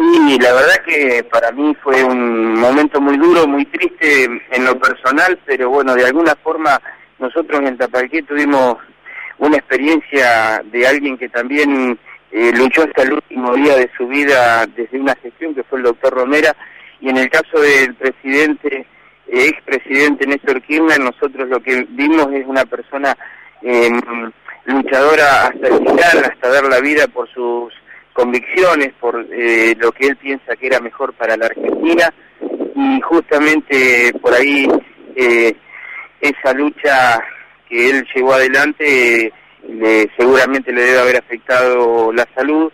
Y la verdad que para mí fue un momento muy duro, muy triste en lo personal, pero bueno, de alguna forma nosotros en Tapalqué tuvimos una experiencia de alguien que también eh, luchó hasta el último día de su vida desde una gestión que fue el doctor Romera, y en el caso del presidente, eh, expresidente Néstor Kirchner, nosotros lo que vimos es una persona eh, luchadora hasta el final, hasta dar la vida por sus convicciones, por eh, lo que él piensa que era mejor para la Argentina y justamente por ahí eh, esa lucha que él llevó adelante le, seguramente le debe haber afectado la salud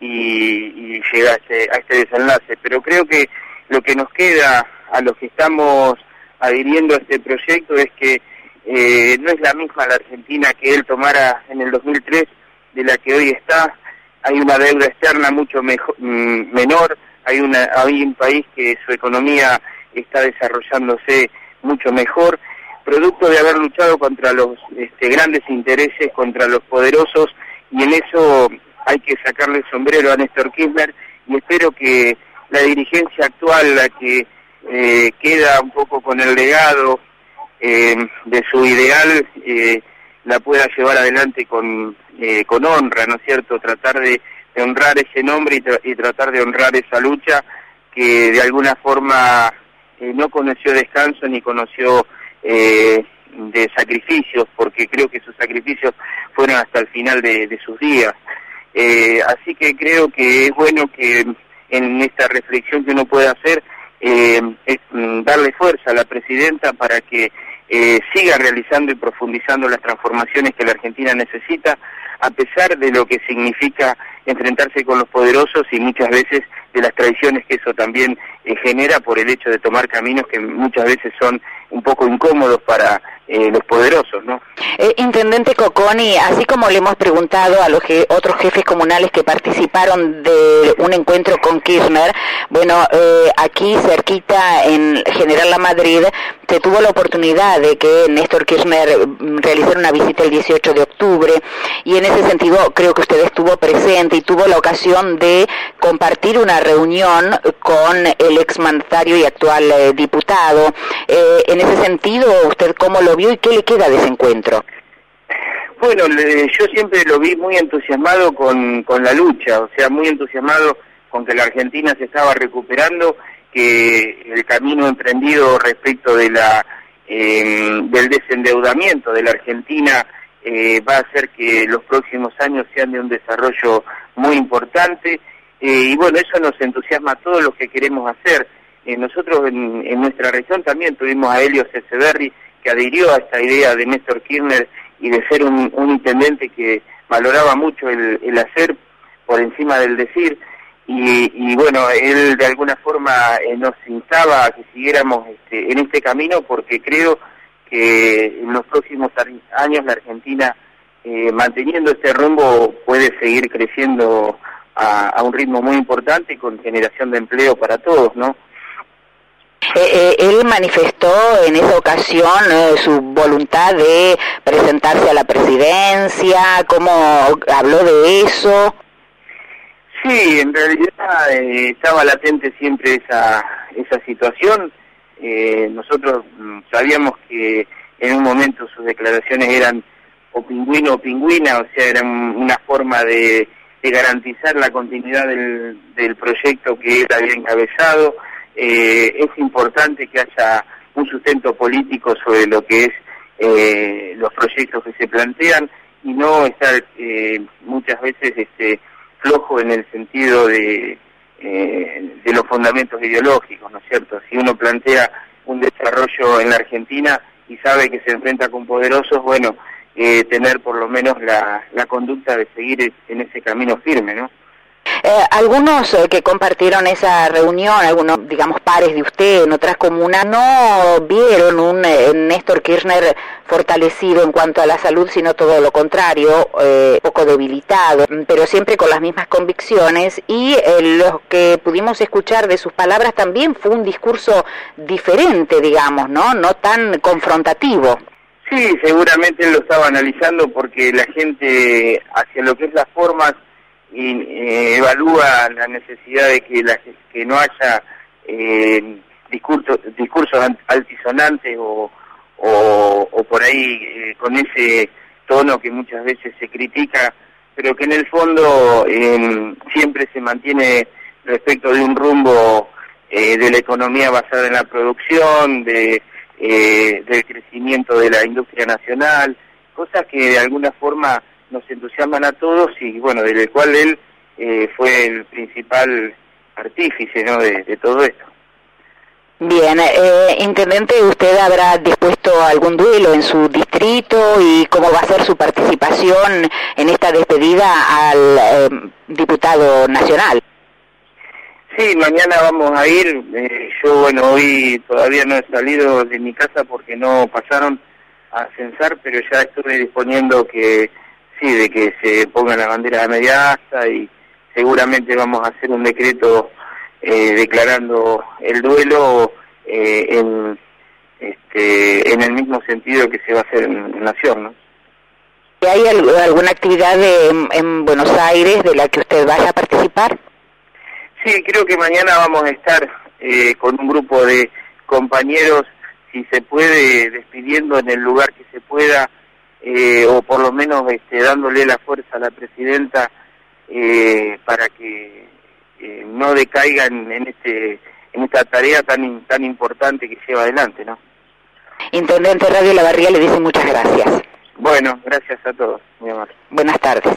y, y llega a este, a este desenlace. Pero creo que lo que nos queda a los que estamos adhiriendo a este proyecto es que eh, no es la misma la Argentina que él tomara en el 2003 de la que hoy está. Hay una deuda externa mucho mejor, mm, menor, hay, una, hay un país que su economía está desarrollándose mucho mejor, producto de haber luchado contra los este, grandes intereses, contra los poderosos, y en eso hay que sacarle el sombrero a Néstor Kirchner, y espero que la dirigencia actual, la que eh, queda un poco con el legado eh, de su ideal eh, la pueda llevar adelante con, eh, con honra, ¿no es cierto? Tratar de, honrar ese nombre y, tratar de honrar esa lucha que de alguna forma no conoció descanso ni conoció de sacrificios, porque creo que sus sacrificios fueron hasta el final de, de sus días. así que creo que es bueno que en esta reflexión que uno puede hacer, es mm, darle fuerza a la presidenta para que eh, siga realizando y profundizando las transformaciones que la Argentina necesita, a pesar de lo que significa enfrentarse con los poderosos y muchas veces de las tradiciones que eso también eh, genera por el hecho de tomar caminos que muchas veces son un poco incómodos para eh, los poderosos, ¿no? Eh, Intendente Coconi, así como le hemos preguntado a los otros jefes comunales que participaron de un encuentro con Kirchner, bueno, eh, aquí cerquita en General La Madrid tuvo la oportunidad de que Néstor Kirchner mm, realizara una visita el 18 de octubre y en ese sentido creo que usted estuvo presente y tuvo la ocasión de compartir una reunión con el exmandatario y actual eh, diputado. en ese sentido, ¿usted cómo lo vio y qué le queda de ese encuentro? Bueno, yo siempre lo vi muy entusiasmado con, con la lucha, o sea, muy entusiasmado con que la Argentina se estaba recuperando, que el camino emprendido respecto de la eh, del desendeudamiento de la Argentina eh, va a hacer que los próximos años sean de un desarrollo muy importante eh, y bueno, eso nos entusiasma a todos los que queremos hacer. nosotros en, en, nuestra región también tuvimos a Helio Ceseberri que adhirió a esta idea de Néstor Kirchner y de ser un, intendente que valoraba mucho el, hacer por encima del decir. Y, bueno, él de alguna forma eh, nos instaba a que siguiéramos este, en este camino porque creo que en los próximos años la Argentina, eh, manteniendo este rumbo, puede seguir creciendo a, un ritmo muy importante con generación de empleo para todos, ¿no? Eh, eh, él manifestó en esa ocasión eh, su voluntad de presentarse a la presidencia, ¿cómo habló de eso? Sí, en realidad estaba latente siempre esa, esa situación. nosotros mm, sabíamos que en un momento sus declaraciones eran o pingüino o pingüina, o sea, eran una forma de, de garantizar la continuidad del, del proyecto que él había encabezado eh, es importante que haya un sustento político sobre lo que es eh, los proyectos que se plantean y no estar eh, muchas veces este, flojo en el sentido de, de los fundamentos ideológicos, ¿no es cierto? Si uno plantea un desarrollo en la Argentina y sabe que se enfrenta con poderosos, bueno, tener por lo menos la, la conducta de seguir en ese camino firme, ¿no? Eh, algunos eh, que compartieron esa reunión, algunos, digamos, pares de usted en otras comunas, no vieron un eh, Néstor Kirchner fortalecido en cuanto a la salud, sino todo lo contrario, poco debilitado, pero siempre con las mismas convicciones. Y lo que pudimos escuchar de sus palabras también fue un discurso diferente, digamos, ¿no? No tan confrontativo. Sí, seguramente él lo estaba analizando porque la gente, hacia lo que es las formas, eh, evalúa la necesidad de que, la, que no haya eh, discursos, discursos altisonantes o, o, por ahí eh, con ese tono que muchas veces se critica, pero que en el fondo em, siempre se mantiene respecto de un rumbo eh, de la economía basada en la producción, de, eh, del crecimiento de la industria nacional, cosas que de alguna forma nos entusiasman a todos y bueno, del cual él fue el principal artífice ¿no? de todo esto. Bien, eh, intendente, ¿usted habrá dispuesto algún duelo en su distrito y cómo va a ser su participación en esta despedida al eh, diputado nacional? Sí, mañana vamos a ir. Eh, yo, bueno, hoy todavía no he salido de mi casa porque no pasaron a censar, pero ya estoy disponiendo que sí, de que se ponga la bandera de media asta y seguramente vamos a hacer un decreto eh, declarando el duelo eh, en, este, en el mismo sentido que se va a hacer en Nación. ¿no? ¿Hay alguna actividad en Buenos Aires de la que usted vaya a participar? Sí, creo que mañana vamos a estar eh, con un grupo de compañeros, si se puede, despidiendo en el lugar que se pueda, o por lo menos este, dándole la fuerza a la presidenta para que no decaigan en este en esta tarea tan tan importante que lleva adelante, ¿no? Intendente Radio La Barría le dice muchas gracias. Bueno, gracias a todos, mi amor. Buenas tardes.